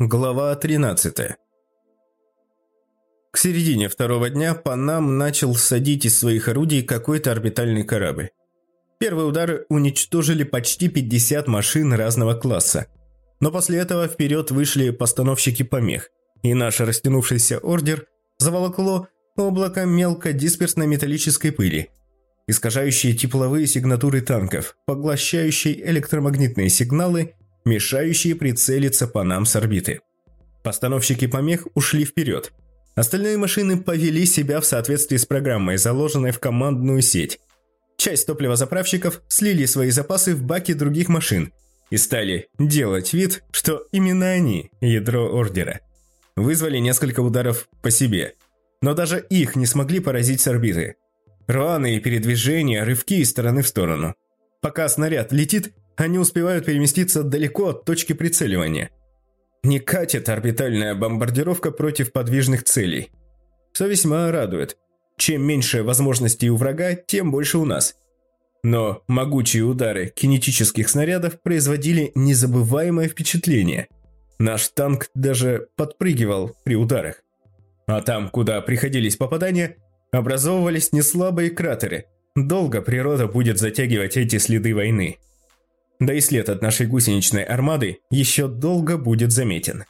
Глава 13 К середине второго дня по нам начал садить из своих орудий какой-то орбитальный корабль. Первые удары уничтожили почти 50 машин разного класса. Но после этого вперед вышли постановщики помех, и наш растянувшийся ордер заволокло облако мелкодисперсной металлической пыли, искажающие тепловые сигнатуры танков, поглощающие электромагнитные сигналы мешающие прицелиться по нам с орбиты. Постановщики помех ушли вперед. Остальные машины повели себя в соответствии с программой, заложенной в командную сеть. Часть топливозаправщиков слили свои запасы в баки других машин и стали делать вид, что именно они – ядро ордера. Вызвали несколько ударов по себе, но даже их не смогли поразить с орбиты. Рваные передвижения, рывки из стороны в сторону. Пока снаряд летит, они успевают переместиться далеко от точки прицеливания. Не катит орбитальная бомбардировка против подвижных целей. Все весьма радует. Чем меньше возможностей у врага, тем больше у нас. Но могучие удары кинетических снарядов производили незабываемое впечатление. Наш танк даже подпрыгивал при ударах. А там, куда приходились попадания, образовывались неслабые кратеры. Долго природа будет затягивать эти следы войны. Да и след от нашей гусеничной армады еще долго будет заметен.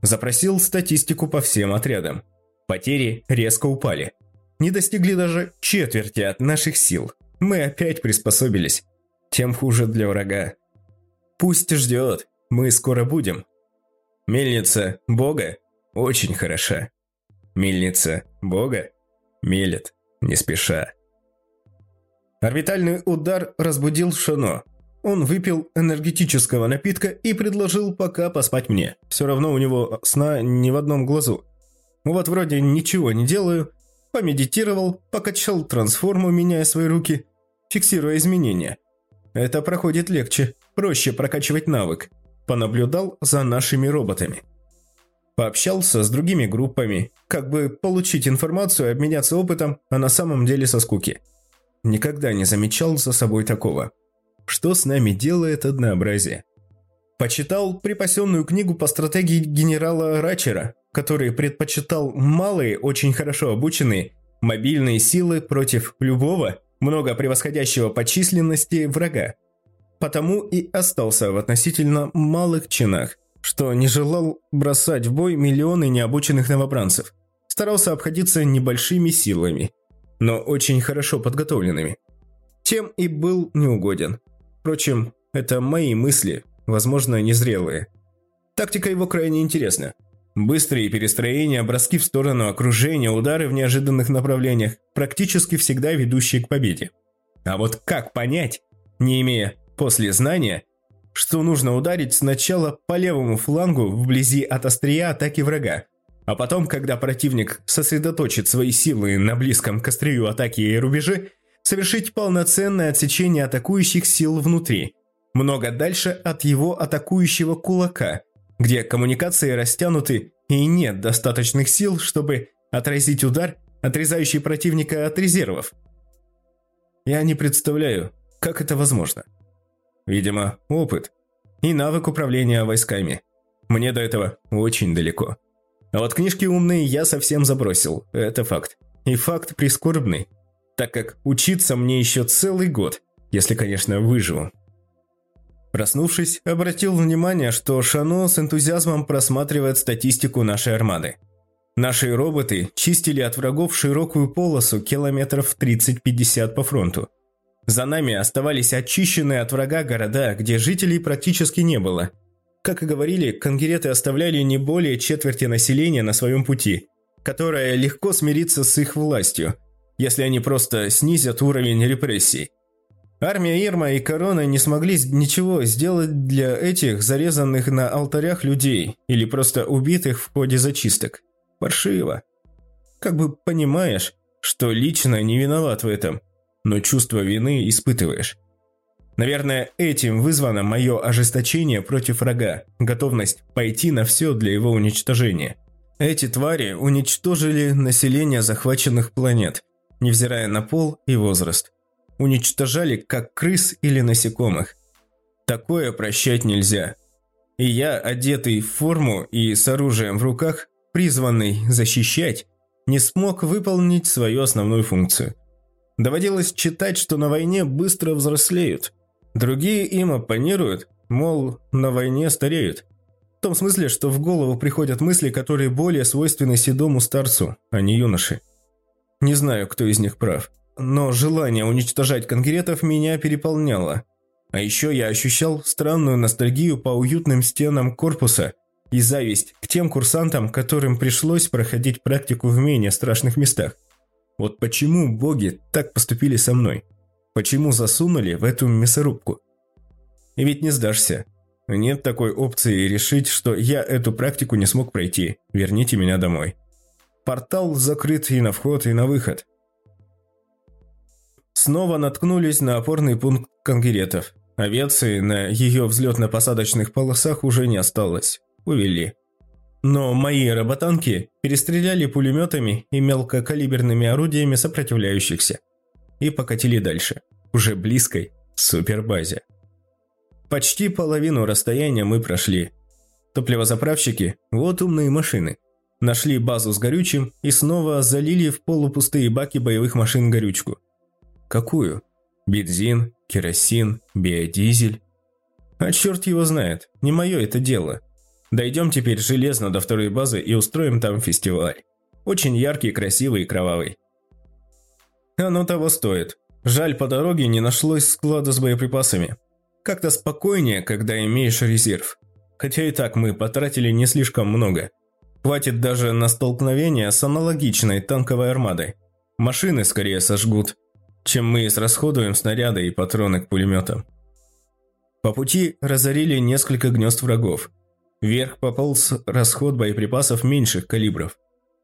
Запросил статистику по всем отрядам. Потери резко упали. Не достигли даже четверти от наших сил. Мы опять приспособились. Тем хуже для врага. Пусть ждет, мы скоро будем. Мельница Бога очень хороша. Мельница Бога мелет не спеша. Орбитальный удар разбудил Шано, он выпил энергетического напитка и предложил пока поспать мне. Все равно у него сна ни в одном глазу. Вот вроде ничего не делаю. Помедитировал, покачал трансформу, меняя свои руки, фиксируя изменения. Это проходит легче, проще прокачивать навык. Понаблюдал за нашими роботами. Пообщался с другими группами, как бы получить информацию обменяться опытом, а на самом деле со скуки. Никогда не замечал за собой такого что с нами делает однообразие. Почитал припасенную книгу по стратегии генерала Рачера, который предпочитал малые, очень хорошо обученные, мобильные силы против любого, много превосходящего по численности врага. Потому и остался в относительно малых чинах, что не желал бросать в бой миллионы необученных новобранцев. Старался обходиться небольшими силами, но очень хорошо подготовленными. Тем и был неугоден. Впрочем, это мои мысли, возможно, незрелые. Тактика его крайне интересна. Быстрые перестроения, броски в сторону окружения, удары в неожиданных направлениях, практически всегда ведущие к победе. А вот как понять, не имея после знания, что нужно ударить сначала по левому флангу вблизи от острия атаки врага, а потом, когда противник сосредоточит свои силы на близком к острию атаки и рубеже, совершить полноценное отсечение атакующих сил внутри, много дальше от его атакующего кулака, где коммуникации растянуты и нет достаточных сил, чтобы отразить удар, отрезающий противника от резервов. Я не представляю, как это возможно. Видимо, опыт и навык управления войсками. Мне до этого очень далеко. А вот книжки умные я совсем забросил, это факт. И факт прискорбный так как учиться мне еще целый год, если, конечно, выживу. Проснувшись, обратил внимание, что Шано с энтузиазмом просматривает статистику нашей армады. Наши роботы чистили от врагов широкую полосу километров 30-50 по фронту. За нами оставались очищенные от врага города, где жителей практически не было. Как и говорили, конгереты оставляли не более четверти населения на своем пути, которое легко смирится с их властью – если они просто снизят уровень репрессий. Армия Ирма и Корона не смогли ничего сделать для этих зарезанных на алтарях людей или просто убитых в ходе зачисток. Паршиво. Как бы понимаешь, что лично не виноват в этом, но чувство вины испытываешь. Наверное, этим вызвано мое ожесточение против врага, готовность пойти на все для его уничтожения. Эти твари уничтожили население захваченных планет, невзирая на пол и возраст. Уничтожали как крыс или насекомых. Такое прощать нельзя. И я, одетый в форму и с оружием в руках, призванный защищать, не смог выполнить свою основную функцию. Доводилось читать, что на войне быстро взрослеют. Другие им оппонируют, мол, на войне стареют. В том смысле, что в голову приходят мысли, которые более свойственны седому старцу, а не юноше. Не знаю, кто из них прав. Но желание уничтожать конкретов меня переполняло. А еще я ощущал странную ностальгию по уютным стенам корпуса и зависть к тем курсантам, которым пришлось проходить практику в менее страшных местах. Вот почему боги так поступили со мной? Почему засунули в эту мясорубку? И ведь не сдашься. Нет такой опции решить, что я эту практику не смог пройти. Верните меня домой. Портал закрыт и на вход, и на выход. Снова наткнулись на опорный пункт конгеретов. Авиации на ее взлетно-посадочных полосах уже не осталось. Увели. Но мои роботанки перестреляли пулеметами и мелкокалиберными орудиями сопротивляющихся. И покатили дальше, уже близкой супербазе. Почти половину расстояния мы прошли. Топливозаправщики – вот умные машины. Нашли базу с горючим и снова залили в полупустые баки боевых машин горючку. Какую? Бензин, керосин, биодизель? А черт его знает, не мое это дело – Дойдем теперь железно до второй базы и устроим там фестиваль. Очень яркий, красивый и кровавый. Оно того стоит. Жаль, по дороге не нашлось склада с боеприпасами. Как-то спокойнее, когда имеешь резерв. Хотя и так мы потратили не слишком много. Хватит даже на столкновение с аналогичной танковой армадой. Машины скорее сожгут, чем мы израсходуем снаряды и патроны к пулеметам. По пути разорили несколько гнезд врагов – Вверх пополз расход боеприпасов меньших калибров.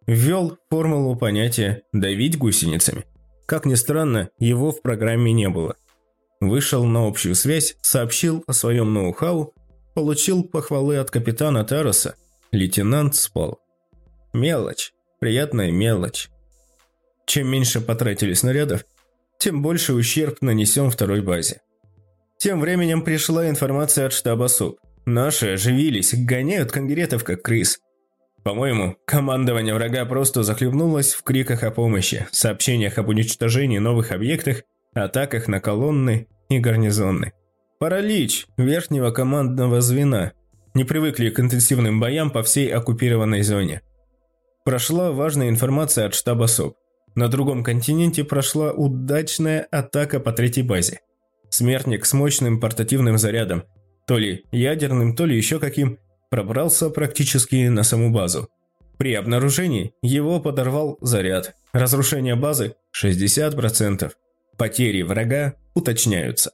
Ввел формулу понятия «давить гусеницами». Как ни странно, его в программе не было. Вышел на общую связь, сообщил о своем ноу-хау, получил похвалы от капитана Тароса, лейтенант спал. Мелочь, приятная мелочь. Чем меньше потратили снарядов, тем больше ущерб нанесен второй базе. Тем временем пришла информация от штаба СУП. Наши оживились, гоняют конгретов как крыс. По-моему, командование врага просто захлебнулось в криках о помощи, сообщениях об уничтожении новых объектов, атаках на колонны и гарнизоны. Паралич верхнего командного звена. Не привыкли к интенсивным боям по всей оккупированной зоне. Прошла важная информация от штаба СОП. На другом континенте прошла удачная атака по третьей базе. Смертник с мощным портативным зарядом, то ли ядерным, то ли еще каким, пробрался практически на саму базу. При обнаружении его подорвал заряд. Разрушение базы – 60%. Потери врага уточняются.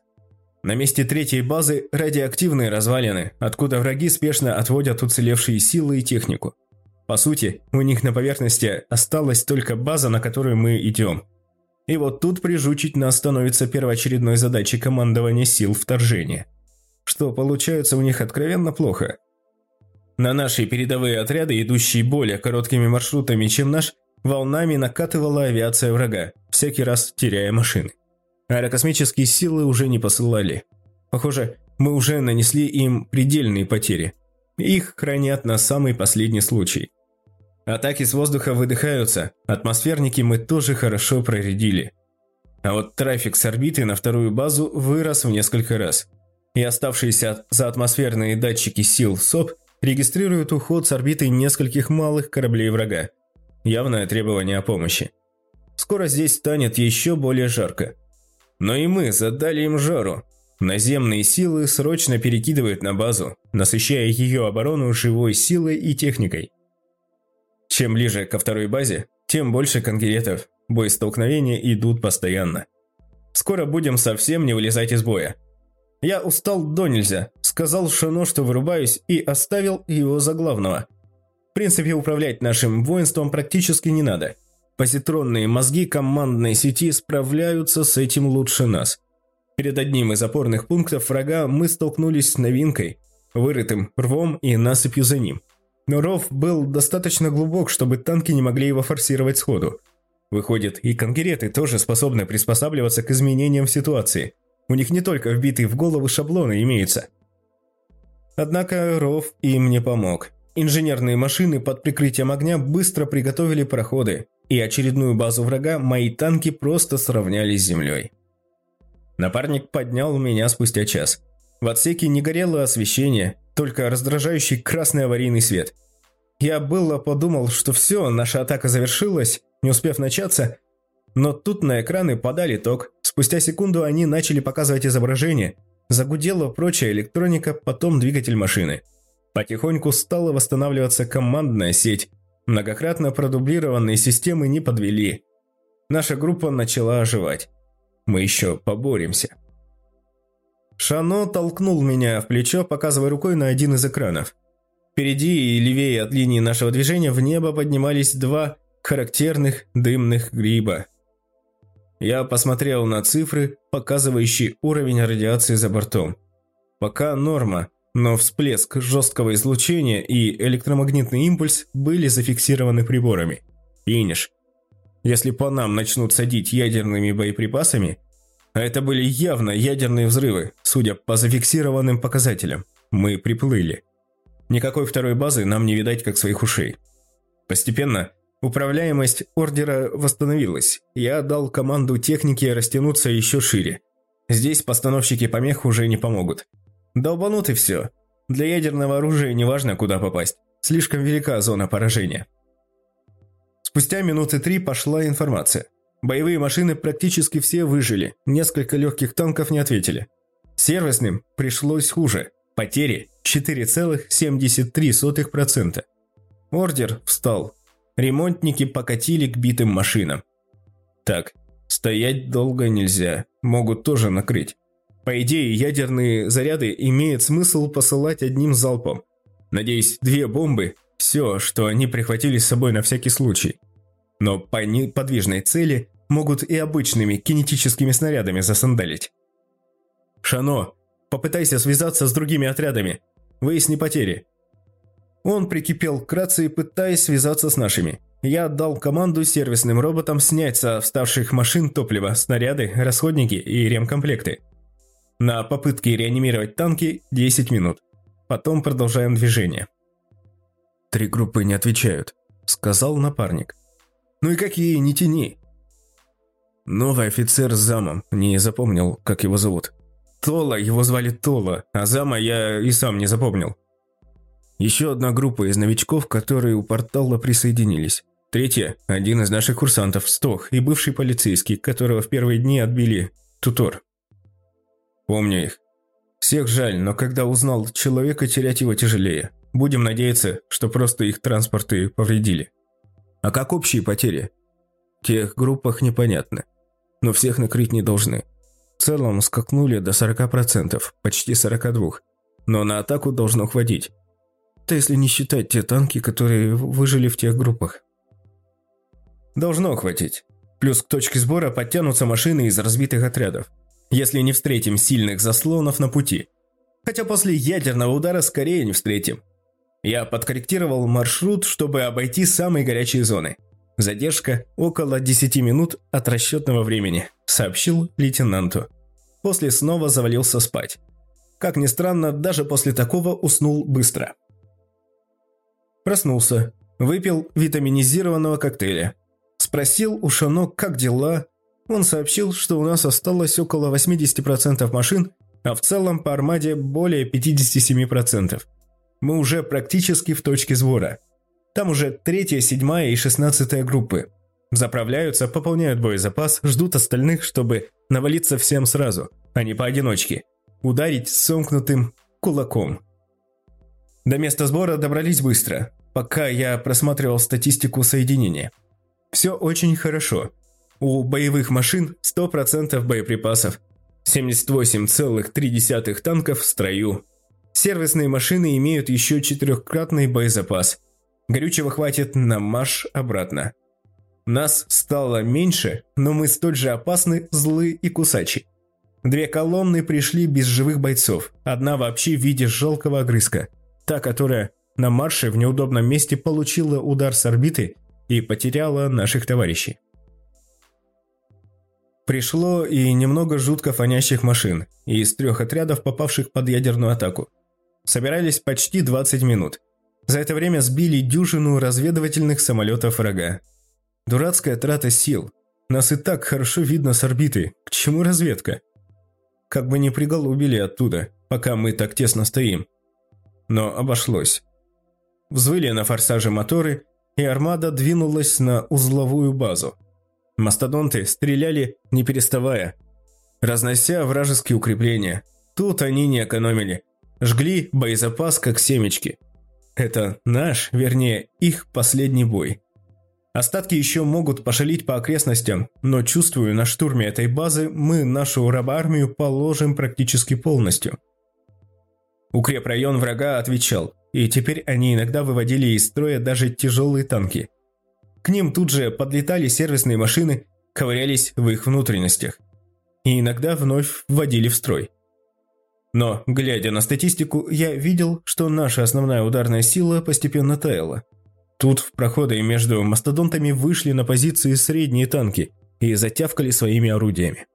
На месте третьей базы радиоактивные развалины, откуда враги спешно отводят уцелевшие силы и технику. По сути, у них на поверхности осталась только база, на которую мы идем. И вот тут прижучить нас становится первоочередной задачей командования сил вторжения – что получается у них откровенно плохо. На наши передовые отряды, идущие более короткими маршрутами, чем наш, волнами накатывала авиация врага, всякий раз теряя машины. Аэрокосмические силы уже не посылали. Похоже, мы уже нанесли им предельные потери. Их хранят на самый последний случай. Атаки с воздуха выдыхаются, атмосферники мы тоже хорошо проредили. А вот трафик с орбиты на вторую базу вырос в несколько раз – и оставшиеся за атмосферные датчики сил СОП регистрируют уход с орбиты нескольких малых кораблей врага. Явное требование о помощи. Скоро здесь станет еще более жарко. Но и мы задали им жару. Наземные силы срочно перекидывают на базу, насыщая ее оборону живой силой и техникой. Чем ближе ко второй базе, тем больше конкретов. Боестолкновения идут постоянно. Скоро будем совсем не вылезать из боя. Я устал до нельзя, сказал Шано, что вырубаюсь, и оставил его за главного. В принципе, управлять нашим воинством практически не надо. Позитронные мозги командной сети справляются с этим лучше нас. Перед одним из опорных пунктов врага мы столкнулись с новинкой, вырытым рвом и насыпью за ним. Но ров был достаточно глубок, чтобы танки не могли его форсировать сходу. Выходит, и конкуреты тоже способны приспосабливаться к изменениям в ситуации – у них не только вбитые в головы шаблоны имеются. Однако ров им не помог. Инженерные машины под прикрытием огня быстро приготовили проходы, и очередную базу врага мои танки просто сравнялись с землей. Напарник поднял меня спустя час. В отсеке не горело освещение, только раздражающий красный аварийный свет. Я было подумал, что все, наша атака завершилась, не успев начаться, но тут на экраны подали ток. Спустя секунду они начали показывать изображение. Загудела прочая электроника, потом двигатель машины. Потихоньку стала восстанавливаться командная сеть. Многократно продублированные системы не подвели. Наша группа начала оживать. Мы еще поборемся. Шано толкнул меня в плечо, показывая рукой на один из экранов. Впереди и левее от линии нашего движения в небо поднимались два характерных дымных гриба. Я посмотрел на цифры, показывающие уровень радиации за бортом. Пока норма, но всплеск жесткого излучения и электромагнитный импульс были зафиксированы приборами. Финиш. Если по нам начнут садить ядерными боеприпасами, а это были явно ядерные взрывы, судя по зафиксированным показателям, мы приплыли. Никакой второй базы нам не видать, как своих ушей. Постепенно управляемость ордера восстановилась. Я дал команду технике растянуться еще шире. Здесь постановщики помех уже не помогут. Долбанут и все. Для ядерного оружия не важно, куда попасть. Слишком велика зона поражения. Спустя минуты три пошла информация. Боевые машины практически все выжили, несколько легких танков не ответили. Сервисным пришлось хуже. Потери 4,73%. Ордер встал. Ремонтники покатили к битым машинам. Так, стоять долго нельзя, могут тоже накрыть. По идее, ядерные заряды имеет смысл посылать одним залпом. Надеюсь, две бомбы – все, что они прихватили с собой на всякий случай. Но по неподвижной цели могут и обычными кинетическими снарядами засандалить. «Шано, попытайся связаться с другими отрядами. Выясни потери». Он прикипел к рации, пытаясь связаться с нашими. Я отдал команду сервисным роботам снять со вставших машин топливо, снаряды, расходники и ремкомплекты. На попытке реанимировать танки 10 минут. Потом продолжаем движение. «Три группы не отвечают», – сказал напарник. «Ну и какие, не тяни». Новый офицер с замом, не запомнил, как его зовут. Тола, его звали Тола, а зама я и сам не запомнил. Еще одна группа из новичков, которые у портала присоединились. Третья – один из наших курсантов, Стох, и бывший полицейский, которого в первые дни отбили Тутор. Помню их. Всех жаль, но когда узнал человека, терять его тяжелее. Будем надеяться, что просто их транспорты повредили. А как общие потери? В тех группах непонятно. Но всех накрыть не должны. В целом скакнули до 40%, почти 42%. Но на атаку должно хватить. Это если не считать те танки, которые выжили в тех группах. Должно хватить. Плюс к точке сбора подтянутся машины из разбитых отрядов если не встретим сильных заслонов на пути. Хотя после ядерного удара скорее не встретим. Я подкорректировал маршрут, чтобы обойти самые горячие зоны. Задержка около 10 минут от расчетного времени, сообщил лейтенанту. После снова завалился спать. Как ни странно, даже после такого уснул быстро. Проснулся, выпил витаминизированного коктейля. Спросил у Шано, как дела, он сообщил, что у нас осталось около 80% машин, а в целом по армаде более 57%. Мы уже практически в точке сбора. Там уже третья, седьмая и шестнадцатая группы. Заправляются, пополняют боезапас, ждут остальных, чтобы навалиться всем сразу, а не поодиночке. Ударить сомкнутым кулаком. До места сбора добрались быстро, пока я просматривал статистику соединения. Все очень хорошо. У боевых машин 100% боеприпасов, 78,3 танков в строю. Сервисные машины имеют еще четырехкратный боезапас. Горючего хватит на марш обратно. Нас стало меньше, но мы столь же опасны, злы и кусачи. Две колонны пришли без живых бойцов, одна вообще в виде жалкого огрызка. Та, которая на марше в неудобном месте получила удар с орбиты и потеряла наших товарищей. Пришло и немного жутко фонящих машин из трех отрядов, попавших под ядерную атаку. собирались почти 20 минут. За это время сбили дюжину разведывательных самолетов врага. Дурацкая трата сил. Нас и так хорошо видно с орбиты. К чему разведка? Как бы не приголубили оттуда, пока мы так тесно стоим. Но обошлось. Взвыли на форсаже моторы, и армада двинулась на узловую базу. Мастодонты стреляли, не переставая, разнося вражеские укрепления. Тут они не экономили. Жгли боезапас, как семечки. Это наш, вернее, их последний бой. Остатки еще могут пошалить по окрестностям, но чувствую, на штурме этой базы мы нашу рабоармию положим практически полностью. Укрепрайон врага отвечал, и теперь они иногда выводили из строя даже тяжелые танки. К ним тут же подлетали сервисные машины, ковырялись в их внутренностях. И иногда вновь вводили в строй. Но, глядя на статистику, я видел, что наша основная ударная сила постепенно таяла. Тут в проходы между мастодонтами вышли на позиции средние танки и затявкали своими орудиями.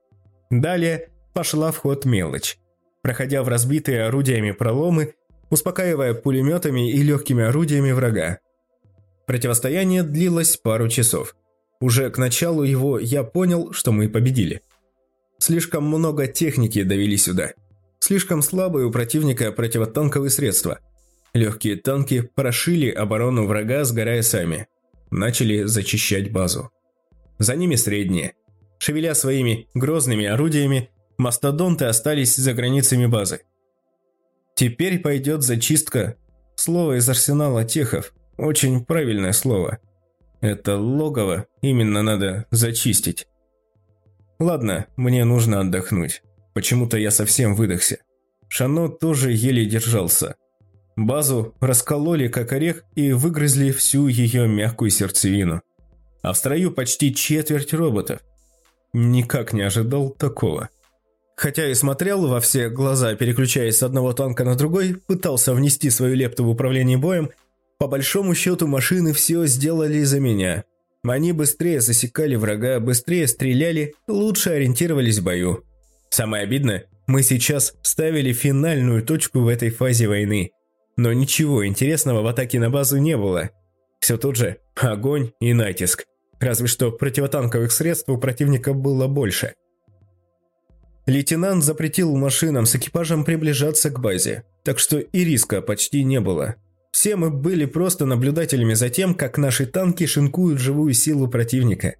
Далее пошла в ход мелочь. Проходя в разбитые орудиями проломы, успокаивая пулеметами и легкими орудиями врага. Противостояние длилось пару часов. Уже к началу его я понял, что мы победили. Слишком много техники довели сюда. Слишком слабые у противника противотанковые средства. Легкие танки прошили оборону врага, сгорая сами. Начали зачищать базу. За ними средние. Шевеля своими грозными орудиями, мастодонты остались за границами базы. Теперь пойдет зачистка. Слово из арсенала техов. Очень правильное слово. Это логово именно надо зачистить. Ладно, мне нужно отдохнуть. Почему-то я совсем выдохся. Шано тоже еле держался. Базу раскололи как орех и выгрызли всю ее мягкую сердцевину. А в строю почти четверть роботов. Никак не ожидал такого. Хотя и смотрел во все глаза, переключаясь с одного танка на другой, пытался внести свою лепту в управление боем, по большому счету машины все сделали за меня. Они быстрее засекали врага, быстрее стреляли, лучше ориентировались в бою. Самое обидное, мы сейчас ставили финальную точку в этой фазе войны. Но ничего интересного в атаке на базу не было. Все тот же огонь и натиск. Разве что противотанковых средств у противника было больше. Лейтенант запретил машинам с экипажем приближаться к базе, так что и риска почти не было. Все мы были просто наблюдателями за тем, как наши танки шинкуют живую силу противника.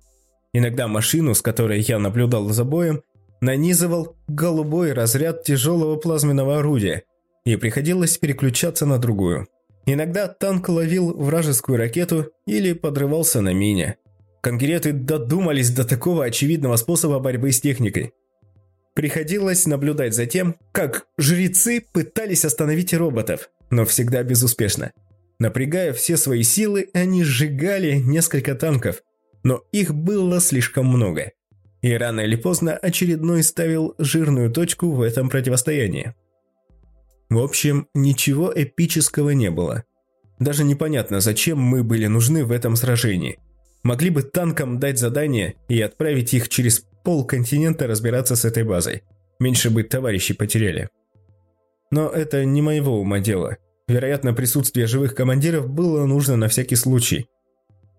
Иногда машину, с которой я наблюдал за боем, нанизывал голубой разряд тяжелого плазменного орудия, и приходилось переключаться на другую. Иногда танк ловил вражескую ракету или подрывался на мине. Конгреты додумались до такого очевидного способа борьбы с техникой. Приходилось наблюдать за тем, как жрецы пытались остановить роботов, но всегда безуспешно. Напрягая все свои силы, они сжигали несколько танков, но их было слишком много – и рано или поздно очередной ставил жирную точку в этом противостоянии. В общем, ничего эпического не было. Даже непонятно, зачем мы были нужны в этом сражении. Могли бы танкам дать задание и отправить их через полконтинента разбираться с этой базой. Меньше бы товарищей потеряли. Но это не моего ума дело. Вероятно, присутствие живых командиров было нужно на всякий случай.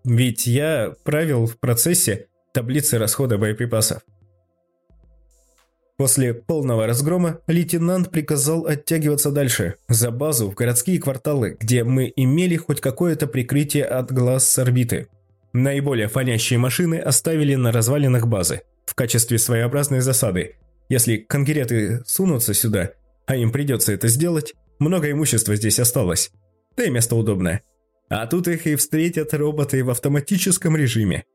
Ведь я правил в процессе, таблицы расхода боеприпасов. После полного разгрома лейтенант приказал оттягиваться дальше, за базу в городские кварталы, где мы имели хоть какое-то прикрытие от глаз с орбиты. Наиболее фонящие машины оставили на развалинах базы, в качестве своеобразной засады. Если конгереты сунутся сюда, а им придется это сделать, много имущества здесь осталось. Да и место удобное. А тут их и встретят роботы в автоматическом режиме.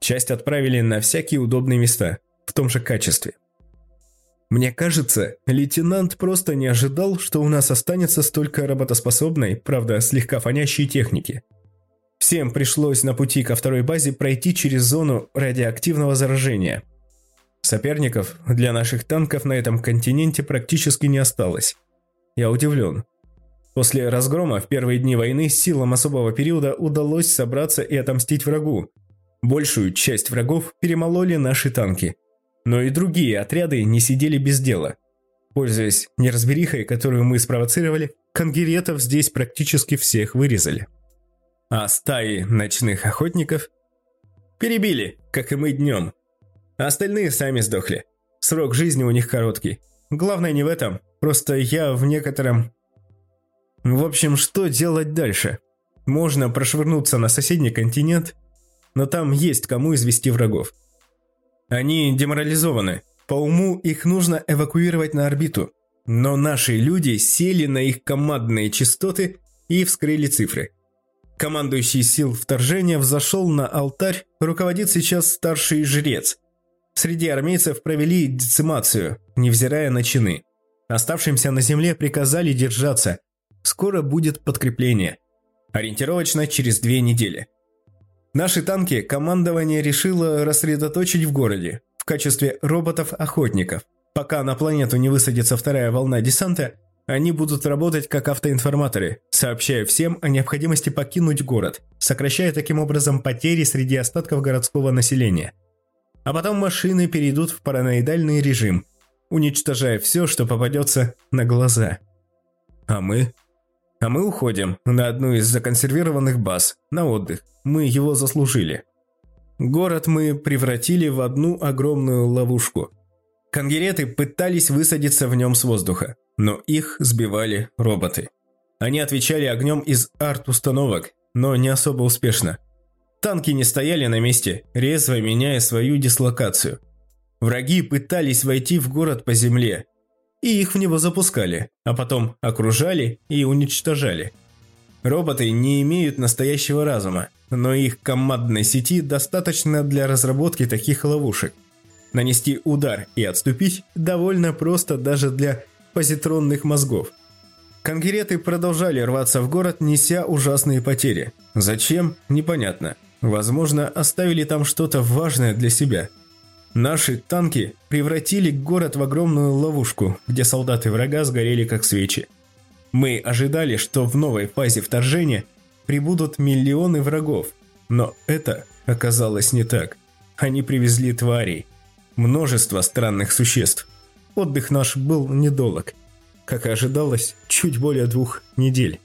Часть отправили на всякие удобные места, в том же качестве. Мне кажется, лейтенант просто не ожидал, что у нас останется столько работоспособной, правда, слегка фонящей техники. Всем пришлось на пути ко второй базе пройти через зону радиоактивного заражения. Соперников для наших танков на этом континенте практически не осталось. Я удивлен. После разгрома в первые дни войны силам особого периода удалось собраться и отомстить врагу, Большую часть врагов перемололи наши танки. Но и другие отряды не сидели без дела. Пользуясь неразберихой, которую мы спровоцировали, конгеретов здесь практически всех вырезали. А стаи ночных охотников перебили, как и мы днем. А остальные сами сдохли. Срок жизни у них короткий. Главное не в этом, просто я в некотором... В общем, что делать дальше? Можно прошвырнуться на соседний континент, но там есть кому извести врагов. Они деморализованы, по уму их нужно эвакуировать на орбиту, но наши люди сели на их командные частоты и вскрыли цифры. Командующий сил вторжения взошел на алтарь, руководит сейчас старший жрец. Среди армейцев провели децимацию, невзирая на чины. Оставшимся на земле приказали держаться. Скоро будет подкрепление. Ориентировочно через две недели. Наши танки командование решило рассредоточить в городе, в качестве роботов-охотников. Пока на планету не высадится вторая волна десанта, они будут работать как автоинформаторы, сообщая всем о необходимости покинуть город, сокращая таким образом потери среди остатков городского населения. А потом машины перейдут в параноидальный режим, уничтожая все, что попадется на глаза. А мы? А мы уходим на одну из законсервированных баз, на отдых. Мы его заслужили. Город мы превратили в одну огромную ловушку. Конгереты пытались высадиться в нем с воздуха, но их сбивали роботы. Они отвечали огнем из арт-установок, но не особо успешно. Танки не стояли на месте, резво меняя свою дислокацию. Враги пытались войти в город по земле, и их в него запускали, а потом окружали и уничтожали. Роботы не имеют настоящего разума, но их командной сети достаточно для разработки таких ловушек. Нанести удар и отступить довольно просто даже для позитронных мозгов. Конкреты продолжали рваться в город, неся ужасные потери. Зачем? Непонятно. Возможно, оставили там что-то важное для себя. Наши танки превратили город в огромную ловушку, где солдаты врага сгорели как свечи. Мы ожидали, что в новой фазе вторжения прибудут миллионы врагов, но это оказалось не так. Они привезли тварей, множество странных существ. Отдых наш был недолг, как и ожидалось, чуть более двух недель.